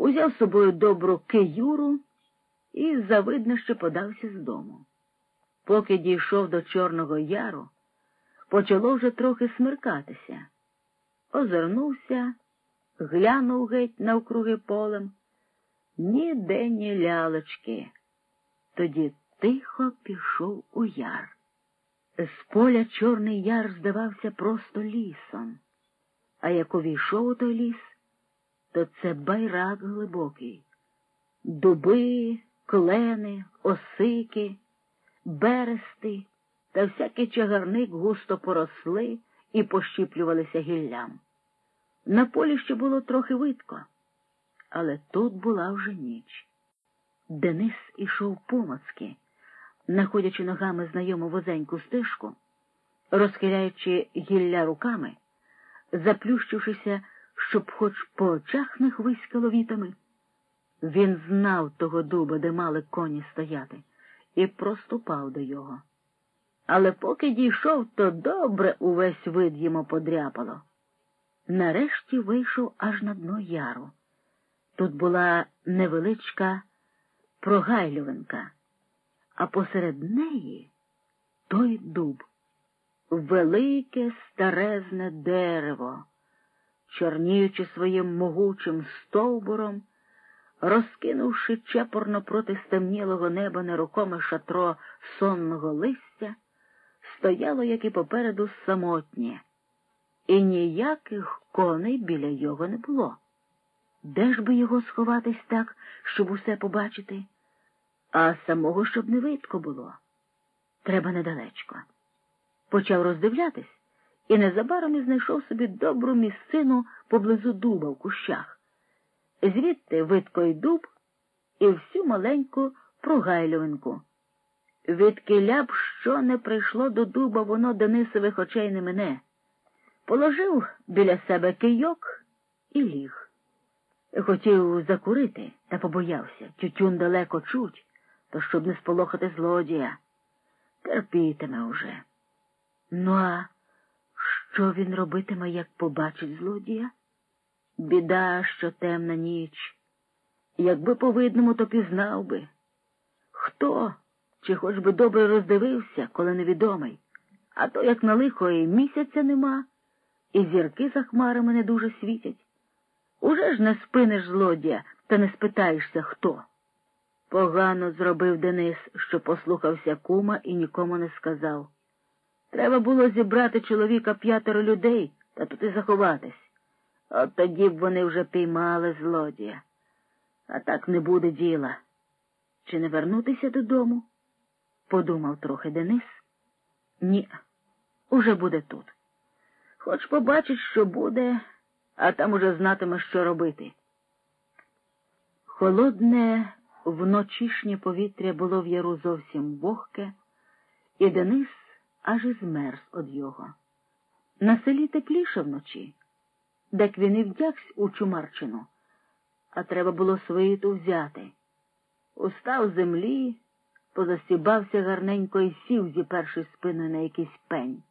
узяв з собою добру киюру і завидно що подався з дому. Поки дійшов до Чорного Яру, почало вже трохи смеркатися. Озирнувся, глянув геть навкруги полем. Ніде ні лялочки. Тоді тихо пішов у яр. З поля Чорний яр здавався просто лісом, а як увійшов у той ліс, то це байрак глибокий. Дуби, клени, осики, берести та всякий чагарник густо поросли і пощіплювалися гіллям. На полі ще було трохи видко, але тут була вже ніч. Денис ішов помацки, находячи ногами знайому возеньку стежку, розхиляючи гілля руками, заплющившися, щоб хоч по очах не хвиськало вітами. Він знав того дуба, де мали коні стояти, і проступав до його. Але поки дійшов, то добре увесь вид йому подряпало. Нарешті вийшов аж на дно яру. Тут була невеличка прогайлювинка, а посеред неї той дуб, велике старезне дерево, чорніючи своїм могучим стовбуром, розкинувши чепорно проти стемнілого неба нерухоме шатро сонного листя, стояло, як і попереду, самотнє, і ніяких коней біля його не було. Де ж би його сховатись так, щоб усе побачити, а самого щоб не видко було? Треба недалечко. Почав роздивлятись і незабаром і знайшов собі добру місцину поблизу дуба в кущах. Звідти видко й дуб і всю маленьку прогайлювинку. Від киля б що не прийшло до дуба, воно Денисових очей не мине. Положив біля себе кийок і ліг. Хотів закурити, та побоявся. Тютюн далеко чуть, то щоб не сполохати злодія. Терпітиме уже. Ну, а що він робитиме, як побачить злодія? Біда, що темна ніч. Якби по видному, то пізнав би. Хто? Чи хоч би добре роздивився, коли невідомий, а то, як на лихо, і місяця нема, і зірки за хмарами не дуже світять. Уже ж не спиниш злодія, та не спитаєшся, хто. Погано зробив Денис, що послухався кума і нікому не сказав. Треба було зібрати чоловіка п'ятеро людей та тут і заховатись. От тоді б вони вже піймали злодія. А так не буде діла. Чи не вернутися додому? подумав трохи Денис. Ні, уже буде тут. Хоч побачить, що буде, а там уже знатиме, що робити. Холодне вночішнє повітря було в яру зовсім вогке, і Денис аж і змерз од його. На селі тепліше вночі, дек він і вдягсь у Чумарчину, а треба було свиту взяти. Устав землі, позастібався гарненько і сів, зіперши спиною на якийсь пень.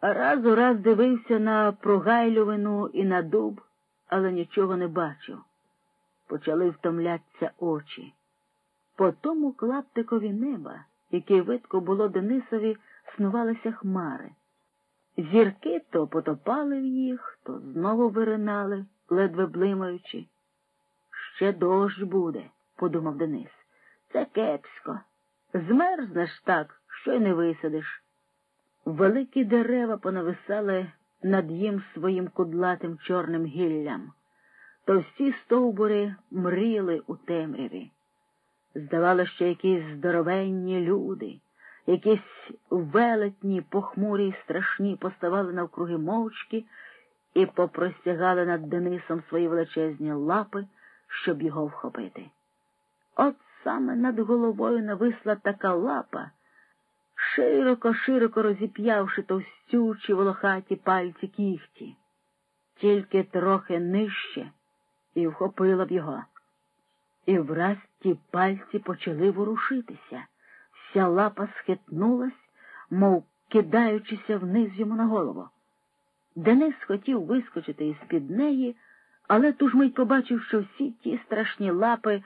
Раз у раз дивився на прогайлювину і на дуб, але нічого не бачив. Почали втомлятися очі. По тому клаптикові неба, яке видко було Денисові, снувалися хмари. Зірки то потопали в їх, то знову виринали, ледве блимаючи. Ще дощ буде, подумав Денис. Це кепсько. Змерзнеш так, що й не висадиш. Великі дерева понависали над їм своїм кудлатим чорним гіллям, товсті стовбури мріяли у темряві. Здавалося, що якісь здоровенні люди, якісь велетні, похмурі й страшні поставали навкруги мовчки і попростягали над Денисом свої величезні лапи, щоб його вхопити. От саме над головою нависла така лапа широко, широко розіп'явши товстючі волохаті пальці кіхті, тільки трохи нижче і вхопила б його. І враз ті пальці почали ворушитися. Вся лапа схитнулась, мов кидаючися вниз йому на голову. Денис хотів вискочити із під неї, але ту ж мить побачив, що всі ті страшні лапи